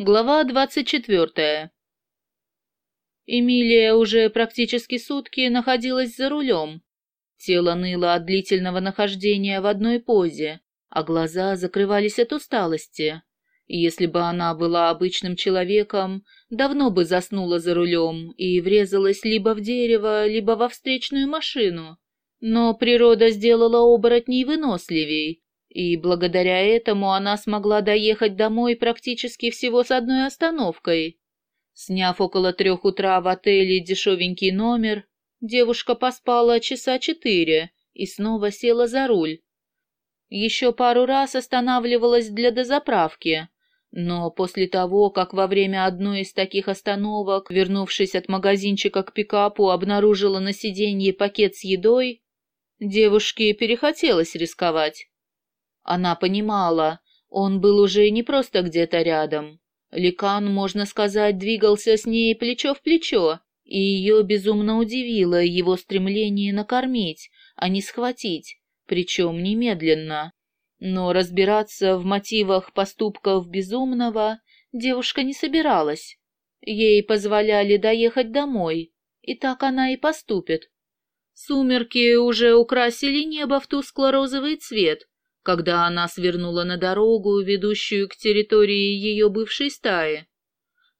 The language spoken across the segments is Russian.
Глава двадцать четвертая. Эмилия уже практически сутки находилась за рулем. Тело ныло от длительного нахождения в одной позе, а глаза закрывались от усталости. Если бы она была обычным человеком, давно бы заснула за рулем и врезалась либо в дерево, либо во встречную машину. Но природа сделала оборотней выносливей, и благодаря этому она смогла доехать домой практически всего с одной остановкой. Сняв около трех утра в отеле дешевенький номер, девушка поспала часа четыре и снова села за руль. Еще пару раз останавливалась для дозаправки, но после того, как во время одной из таких остановок, вернувшись от магазинчика к пикапу, обнаружила на сиденье пакет с едой, девушке перехотелось рисковать. Она понимала, он был уже не просто где-то рядом. Ликан, можно сказать, двигался с ней плечо в плечо, и ее безумно удивило его стремление накормить, а не схватить, причем немедленно. Но разбираться в мотивах поступков безумного девушка не собиралась. Ей позволяли доехать домой, и так она и поступит. Сумерки уже украсили небо в тускло-розовый цвет, когда она свернула на дорогу, ведущую к территории ее бывшей стаи.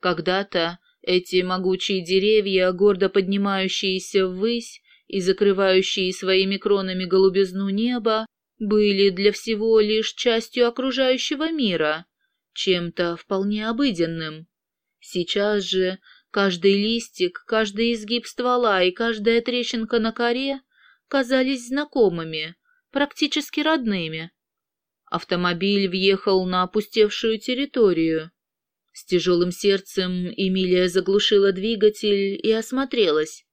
Когда-то эти могучие деревья, гордо поднимающиеся ввысь и закрывающие своими кронами голубизну неба, были для всего лишь частью окружающего мира, чем-то вполне обыденным. Сейчас же каждый листик, каждый изгиб ствола и каждая трещинка на коре казались знакомыми, практически родными. Автомобиль въехал на опустевшую территорию. С тяжелым сердцем Эмилия заглушила двигатель и осмотрелась.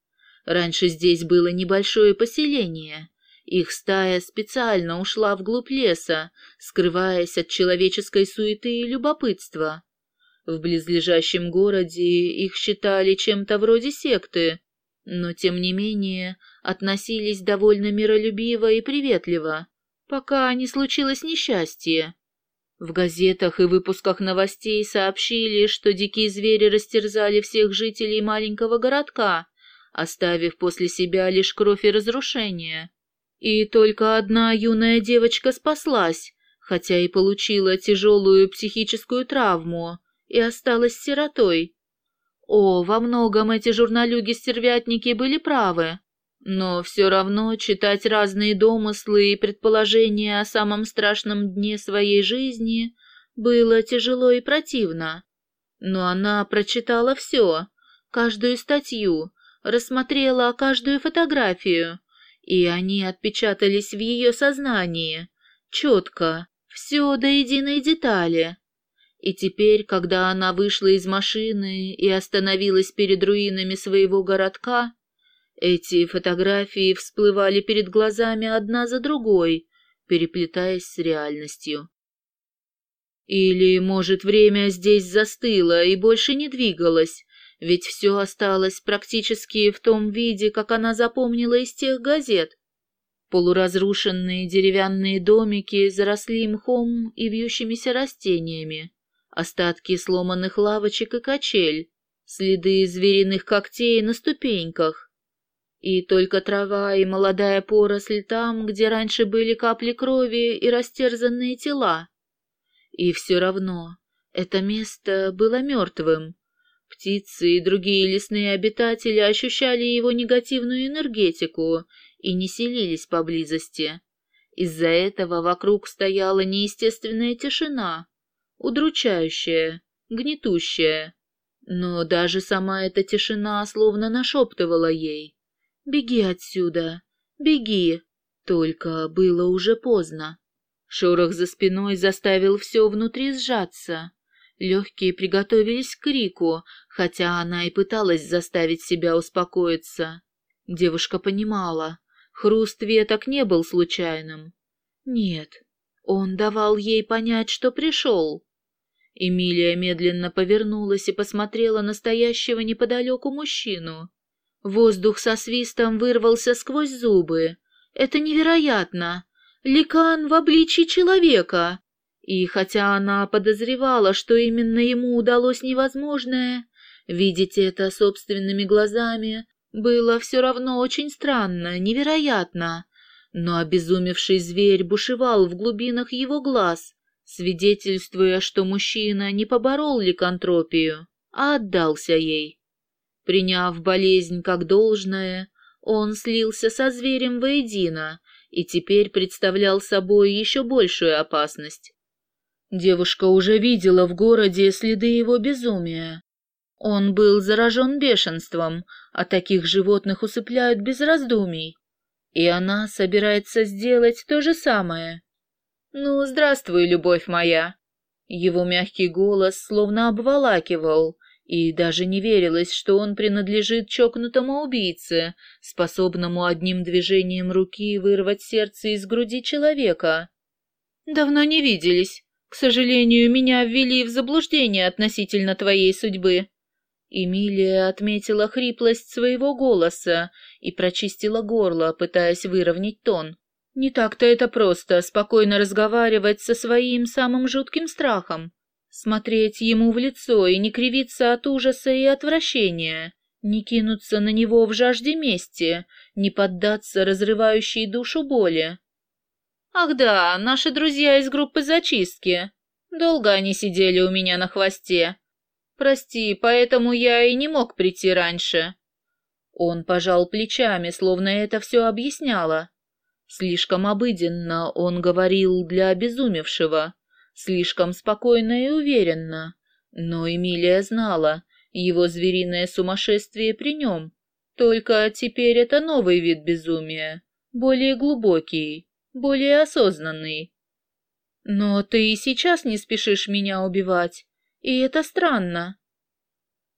Раньше здесь было небольшое поселение. Их стая специально ушла вглубь леса, скрываясь от человеческой суеты и любопытства. В близлежащем городе их считали чем-то вроде секты, но, тем не менее, относились довольно миролюбиво и приветливо пока не случилось несчастье. В газетах и выпусках новостей сообщили, что дикие звери растерзали всех жителей маленького городка, оставив после себя лишь кровь и разрушение. И только одна юная девочка спаслась, хотя и получила тяжелую психическую травму и осталась сиротой. О, во многом эти журналюги-стервятники были правы. Но все равно читать разные домыслы и предположения о самом страшном дне своей жизни было тяжело и противно. Но она прочитала все, каждую статью, рассмотрела каждую фотографию, и они отпечатались в ее сознании, четко, все до единой детали. И теперь, когда она вышла из машины и остановилась перед руинами своего городка, эти фотографии всплывали перед глазами одна за другой, переплетаясь с реальностью. Или, может, время здесь застыло и больше не двигалось, ведь все осталось практически в том виде, как она запомнила из тех газет. Полуразрушенные деревянные домики заросли мхом и вьющимися растениями, остатки сломанных лавочек и качель, следы звериных когтей на ступеньках, и только трава и молодая поросль там, где раньше были капли крови и растерзанные тела. И все равно это место было мертвым. Птицы и другие лесные обитатели ощущали его негативную энергетику и не селились поблизости. Из-за этого вокруг стояла неестественная тишина, удручающая, гнетущая. Но даже сама эта тишина словно нашептывала ей. «Беги отсюда! Беги!» Только было уже поздно. Шорох за спиной заставил все внутри сжаться. Легкие приготовились к крику, хотя она и пыталась заставить себя успокоиться. Девушка понимала, хруст веток не был случайным. Нет, он давал ей понять, что пришел. Эмилия медленно повернулась и посмотрела на стоящего неподалеку мужчину. Воздух со свистом вырвался сквозь зубы. Это невероятно! Ликан в обличии человека! И хотя она подозревала, что именно ему удалось невозможное, видеть это собственными глазами было все равно очень странно, невероятно. Но обезумевший зверь бушевал в глубинах его глаз, свидетельствуя, что мужчина не поборол ликантропию, а отдался ей. Приняв болезнь как должное, он слился со зверем воедино и теперь представлял собой еще большую опасность. Девушка уже видела в городе следы его безумия. Он был заражен бешенством, а таких животных усыпляют без раздумий. И она собирается сделать то же самое. «Ну, здравствуй, любовь моя!» Его мягкий голос словно обволакивал, и даже не верилось, что он принадлежит чокнутому убийце, способному одним движением руки вырвать сердце из груди человека. «Давно не виделись. К сожалению, меня ввели в заблуждение относительно твоей судьбы». Эмилия отметила хриплость своего голоса и прочистила горло, пытаясь выровнять тон. Не так-то это просто спокойно разговаривать со своим самым жутким страхом. Смотреть ему в лицо и не кривиться от ужаса и отвращения, не кинуться на него в жажде мести, не поддаться разрывающей душу боли. Ах да, наши друзья из группы зачистки. Долго они сидели у меня на хвосте. Прости, поэтому я и не мог прийти раньше. Он пожал плечами, словно это все объясняло. Слишком обыденно он говорил для обезумевшего, слишком спокойно и уверенно. Но Эмилия знала, его звериное сумасшествие при нем. Только теперь это новый вид безумия, более глубокий, более осознанный. Но ты и сейчас не спешишь меня убивать, и это странно.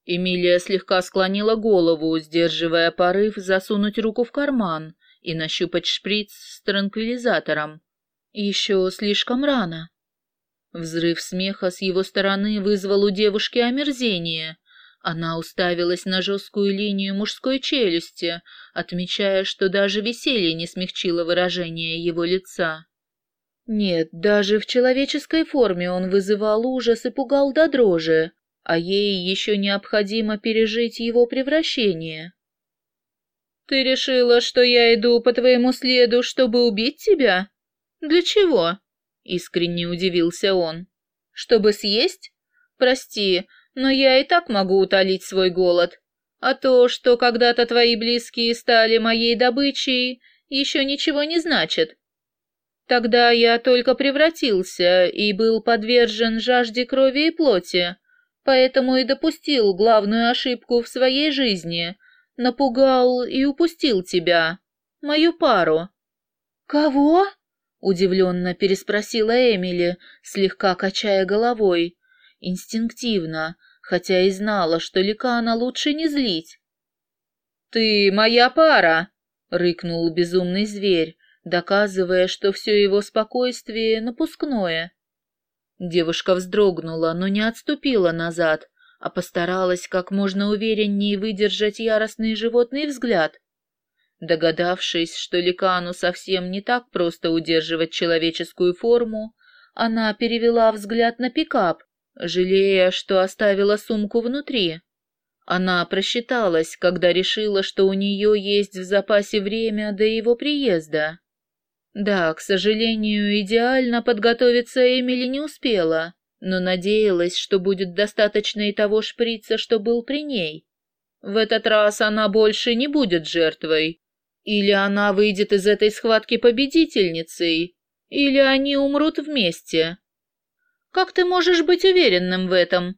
Эмилия слегка склонила голову, сдерживая порыв засунуть руку в карман и нащупать шприц с транквилизатором. Еще слишком рано. Взрыв смеха с его стороны вызвал у девушки омерзение. Она уставилась на жесткую линию мужской челюсти, отмечая, что даже веселье не смягчило выражение его лица. Нет, даже в человеческой форме он вызывал ужас и пугал до дрожи, а ей еще необходимо пережить его превращение. «Ты решила, что я иду по твоему следу, чтобы убить тебя? Для чего?» — искренне удивился он. «Чтобы съесть? Прости, но я и так могу утолить свой голод. А то, что когда-то твои близкие стали моей добычей, еще ничего не значит. Тогда я только превратился и был подвержен жажде крови и плоти, поэтому и допустил главную ошибку в своей жизни — напугал и упустил тебя, мою пару». «Кого?» — удивленно переспросила Эмили, слегка качая головой, инстинктивно, хотя и знала, что Ликана лучше не злить. «Ты моя пара!» — рыкнул безумный зверь, доказывая, что все его спокойствие напускное. Девушка вздрогнула, но не отступила назад, а постаралась как можно увереннее выдержать яростный животный взгляд. Догадавшись, что Ликану совсем не так просто удерживать человеческую форму, она перевела взгляд на пикап, жалея, что оставила сумку внутри. Она просчиталась, когда решила, что у нее есть в запасе время до его приезда. Да, к сожалению, идеально подготовиться Эмили не успела, но надеялась, что будет достаточно и того шприца, что был при ней. В этот раз она больше не будет жертвой. Или она выйдет из этой схватки победительницей, или они умрут вместе. Как ты можешь быть уверенным в этом?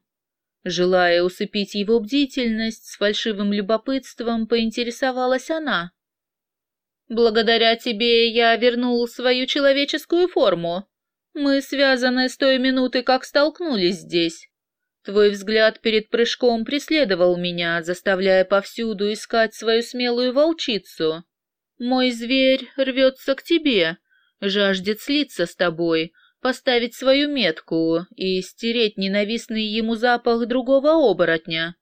Желая усыпить его бдительность, с фальшивым любопытством поинтересовалась она. «Благодаря тебе я вернул свою человеческую форму», мы связаны с той минуты, как столкнулись здесь. Твой взгляд перед прыжком преследовал меня, заставляя повсюду искать свою смелую волчицу. Мой зверь рвется к тебе, жаждет слиться с тобой, поставить свою метку и стереть ненавистный ему запах другого оборотня.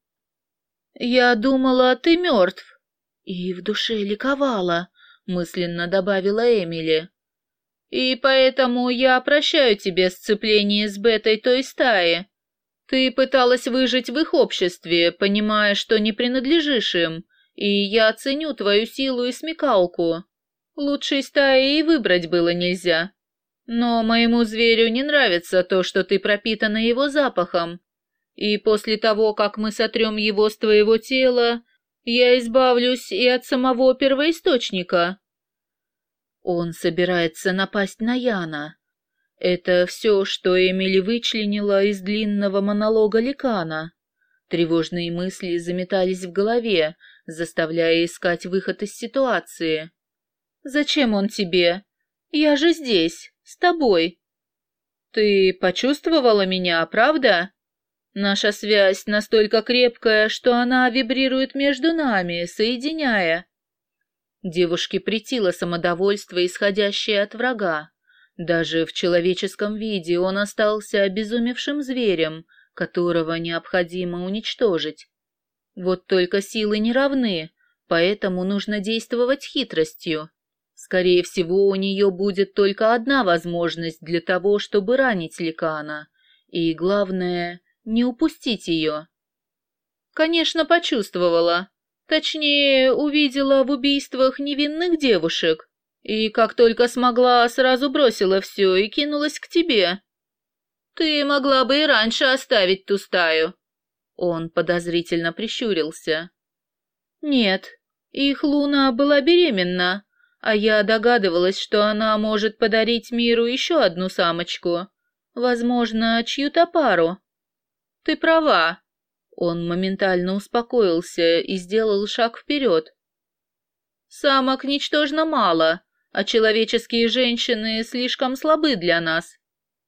Я думала, ты мертв. И в душе ликовала, мысленно добавила Эмили. И поэтому я прощаю тебе сцепление с Бетой той стаи. Ты пыталась выжить в их обществе, понимая, что не принадлежишь им, и я ценю твою силу и смекалку. Лучшей стаи и выбрать было нельзя. Но моему зверю не нравится то, что ты пропитана его запахом. И после того, как мы сотрем его с твоего тела, я избавлюсь и от самого первоисточника. Он собирается напасть на Яна. Это все, что Эмили вычленила из длинного монолога Ликана. Тревожные мысли заметались в голове, заставляя искать выход из ситуации. «Зачем он тебе? Я же здесь, с тобой». «Ты почувствовала меня, правда?» Наша связь настолько крепкая, что она вибрирует между нами, соединяя. Девушке претило самодовольство, исходящее от врага. Даже в человеческом виде он остался обезумевшим зверем, которого необходимо уничтожить. Вот только силы не равны, поэтому нужно действовать хитростью. Скорее всего, у нее будет только одна возможность для того, чтобы ранить Ликана. И главное, не упустить ее. Конечно, почувствовала. Точнее, увидела в убийствах невинных девушек. И как только смогла, сразу бросила все и кинулась к тебе. Ты могла бы и раньше оставить ту стаю. Он подозрительно прищурился. Нет, их Луна была беременна, а я догадывалась, что она может подарить миру еще одну самочку. Возможно, чью-то пару. Ты права, он моментально успокоился и сделал шаг вперед. «Самок ничтожно мало, а человеческие женщины слишком слабы для нас».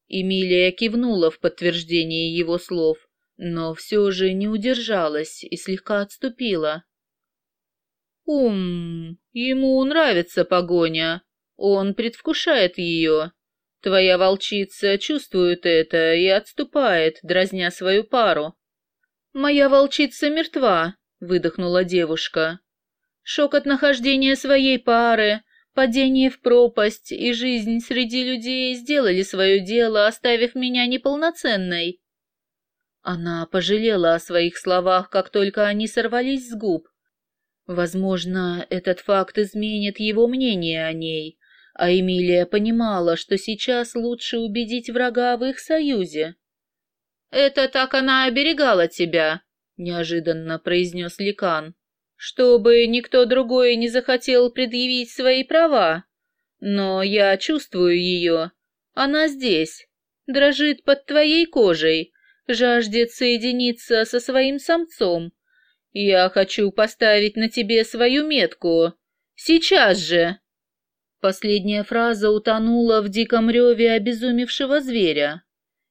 Эмилия кивнула в подтверждение его слов, но все же не удержалась и слегка отступила. «Ум, ему нравится погоня, он предвкушает ее. Твоя волчица чувствует это и отступает, дразня свою пару. «Моя волчица мертва», — выдохнула девушка. «Шок от нахождения своей пары, падение в пропасть и жизнь среди людей сделали свое дело, оставив меня неполноценной». Она пожалела о своих словах, как только они сорвались с губ. Возможно, этот факт изменит его мнение о ней, а Эмилия понимала, что сейчас лучше убедить врага в их союзе. «Это так она оберегала тебя», — неожиданно произнес Ликан, «чтобы никто другой не захотел предъявить свои права. Но я чувствую ее. Она здесь, дрожит под твоей кожей, жаждет соединиться со своим самцом. Я хочу поставить на тебе свою метку. Сейчас же!» Последняя фраза утонула в диком реве обезумевшего зверя.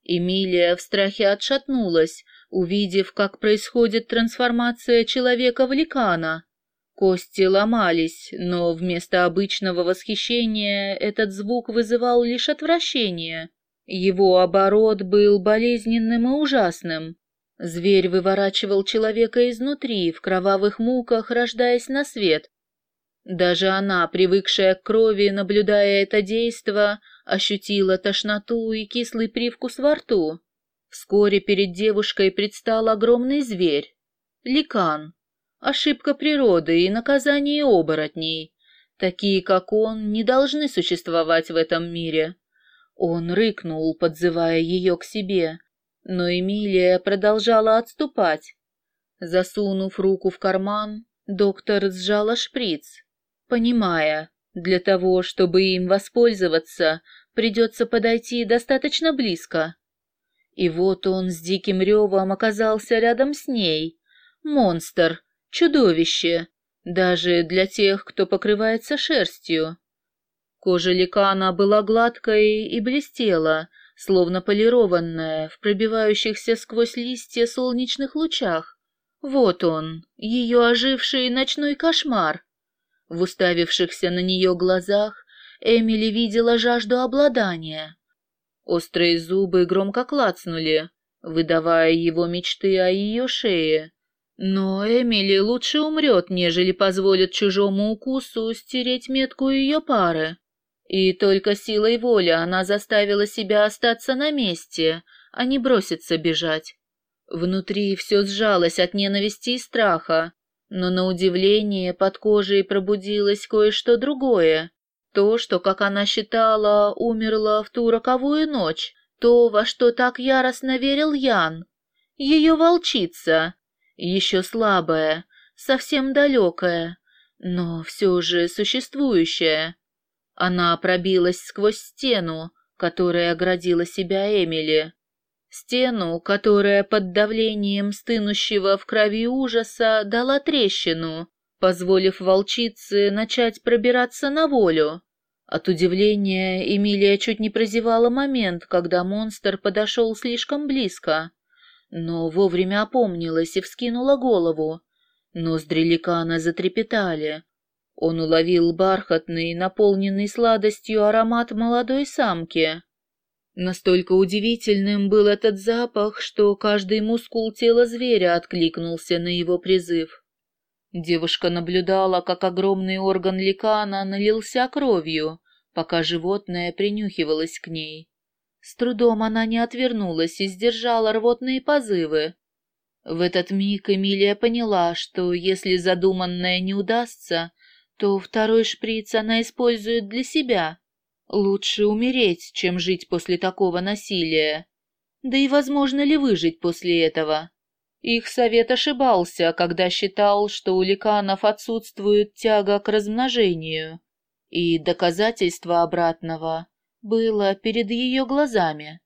Эмилия в страхе отшатнулась, увидев, как происходит трансформация человека в ликана. Кости ломались, но вместо обычного восхищения этот звук вызывал лишь отвращение. Его оборот был болезненным и ужасным. Зверь выворачивал человека изнутри, в кровавых муках, рождаясь на свет. Даже она, привыкшая к крови, наблюдая это действо, ощутила тошноту и кислый привкус во рту. Вскоре перед девушкой предстал огромный зверь. Ликан. Ошибка природы и наказание оборотней. Такие, как он, не должны существовать в этом мире. Он рыкнул, подзывая ее к себе, но Эмилия продолжала отступать. Засунув руку в карман, доктор сжала шприц, понимая, для того, чтобы им воспользоваться, придется подойти достаточно близко. И вот он с диким ревом оказался рядом с ней. Монстр, чудовище, даже для тех, кто покрывается шерстью. Кожа ликана была гладкой и блестела, словно полированная, в пробивающихся сквозь листья солнечных лучах. Вот он, ее оживший ночной кошмар. В уставившихся на нее глазах Эмили видела жажду обладания. Острые зубы громко клацнули, выдавая его мечты о ее шее. Но Эмили лучше умрет, нежели позволит чужому укусу стереть метку ее пары. И только силой воли она заставила себя остаться на месте, а не броситься бежать. Внутри все сжалось от ненависти и страха, но на удивление под кожей пробудилось кое-что другое. То, что, как она считала, умерла в ту роковую ночь, то, во что так яростно верил Ян. Ее волчица, еще слабая, совсем далекая, но все же существующая. Она пробилась сквозь стену, которая оградила себя Эмили. Стену, которая под давлением стынущего в крови ужаса дала трещину, позволив волчице начать пробираться на волю. От удивления Эмилия чуть не прозевала момент, когда монстр подошел слишком близко, но вовремя опомнилась и вскинула голову. Ноздри ликана затрепетали. Он уловил бархатный, наполненный сладостью аромат молодой самки. Настолько удивительным был этот запах, что каждый мускул тела зверя откликнулся на его призыв. Девушка наблюдала, как огромный орган ликана налился кровью, пока животное принюхивалось к ней. С трудом она не отвернулась и сдержала рвотные позывы. В этот миг Эмилия поняла, что если задуманное не удастся, то второй шприц она использует для себя. Лучше умереть, чем жить после такого насилия. Да и возможно ли выжить после этого? Их совет ошибался, когда считал, что у ликанов отсутствует тяга к размножению, и доказательство обратного было перед ее глазами.